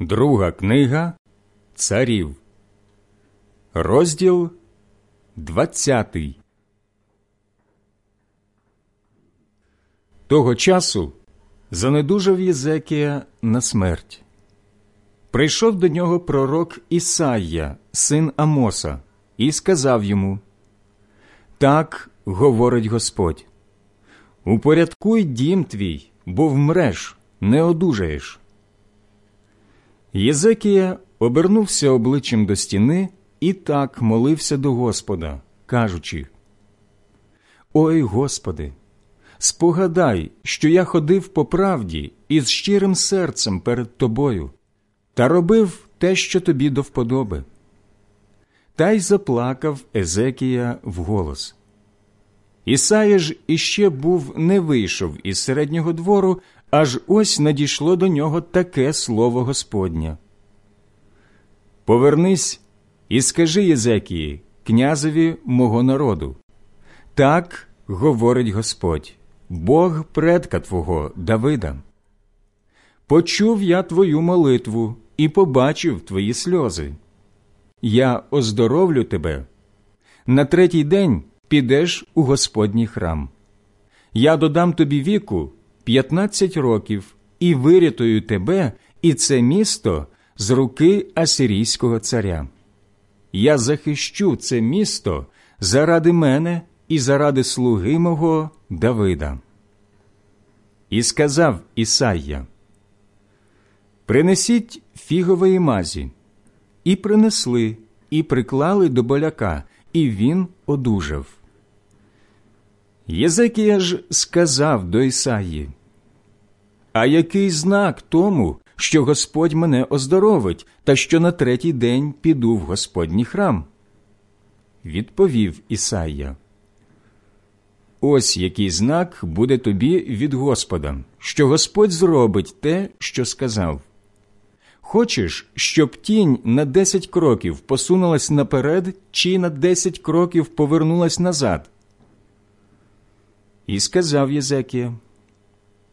Друга книга Царів, розділ двадцятий. Того часу занедужав Єзекія на смерть. Прийшов до нього пророк Ісаїя, син Амоса, і сказав йому: Так говорить Господь: Упорядкуй дім твій, бо вмреш, не одужаєш. Єзекія обернувся обличчям до стіни і так молився до Господа, кажучи: Ой Господи, спогадай, що я ходив по правді і з щирим серцем перед Тобою, та робив те, що тобі до вподоби. Та й заплакав Езекія вголос. Ісая ж іще був не вийшов із середнього двору, аж ось надійшло до нього таке слово Господнє. Повернись і скажи Єзекії, князеві мого народу. Так говорить Господь, Бог предка Твого Давида. Почув я твою молитву і побачив твої сльози. Я оздоровлю тебе. На третій день підеш у Господній храм. Я додам тобі віку п'ятнадцять років і вирятую тебе і це місто з руки Асирійського царя. Я захищу це місто заради мене і заради слуги мого Давида. І сказав Ісайя, Принесіть фігової мазі, і принесли, і приклали до боляка, і він одужав. Єзекія ж сказав до Ісаї, А який знак тому, що Господь мене оздоровить, та що на третій день піду в Господній храм? Відповів Ісайя. Ось який знак буде тобі від Господа, що Господь зробить те, що сказав. Хочеш, щоб тінь на десять кроків посунулась наперед, чи на десять кроків повернулась назад? І сказав Єзекія,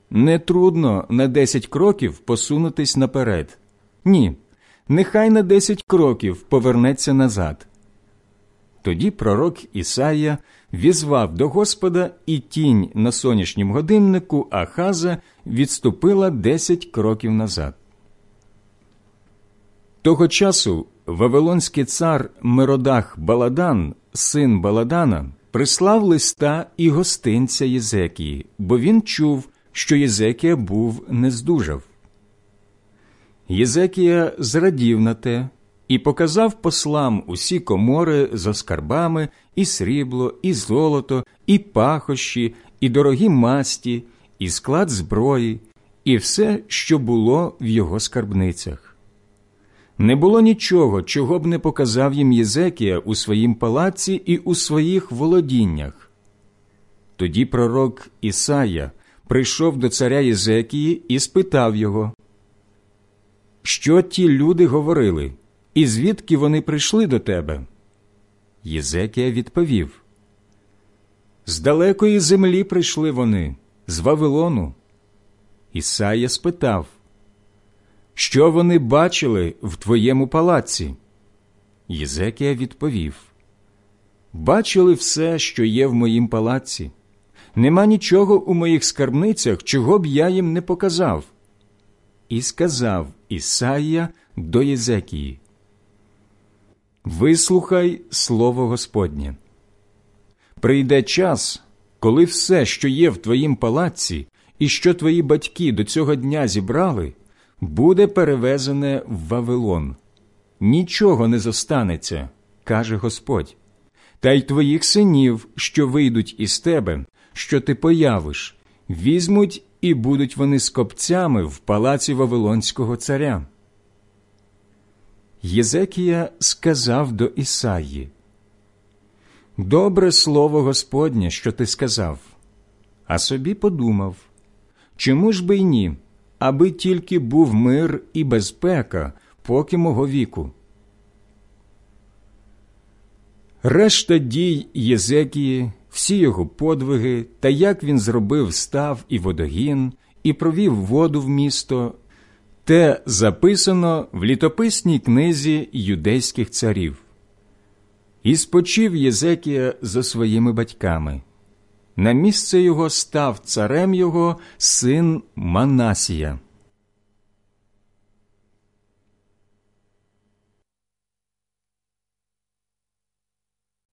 не трудно на десять кроків посунутись наперед. Ні, нехай на десять кроків повернеться назад. Тоді пророк Ісая візвав до Господа, і тінь на сонячнім годиннику Ахаза відступила десять кроків назад. Того часу Вавилонський цар Миродах Баладан, син Баладана, прислав листа і гостинця Єзекії, бо він чув, що Єзекія був не здужав. Єзекія зрадів на те і показав послам усі комори з скарбами, і срібло, і золото, і пахощі, і дорогі масті, і склад зброї, і все, що було в його скарбницях. Не було нічого, чого б не показав їм Єзекія у своїм палаці і у своїх володіннях. Тоді пророк Ісая прийшов до царя Єзекії і спитав його, що ті люди говорили, і звідки вони прийшли до тебе? Єзекія відповів З далекої землі прийшли вони, з Вавилону. Ісая спитав що вони бачили в твоєму палаці? Єзекія відповів Бачили все, що є в моїм палаці. Нема нічого у моїх скарбницях, чого б я їм не показав. І сказав Ісаїя до Єзекії Вислухай слово Господнє. Прийде час, коли все, що є в твоїм палаці, і що твої батьки до цього дня зібрали, буде перевезене в Вавилон. Нічого не зостанеться, каже Господь. Та й твоїх синів, що вийдуть із тебе, що ти появиш, візьмуть і будуть вони скопцями в палаці Вавилонського царя. Єзекія сказав до Ісаї Добре слово Господнє, що ти сказав, а собі подумав чому ж би й ні? Аби тільки був мир і безпека, поки мого віку. Решта дій Єзекії, всі його подвиги, та як він зробив став і водогін, і провів воду в місто, Те записано в літописній книзі юдейських царів. І спочив Єзекія за своїми батьками. На місце його став царем його син Манасія.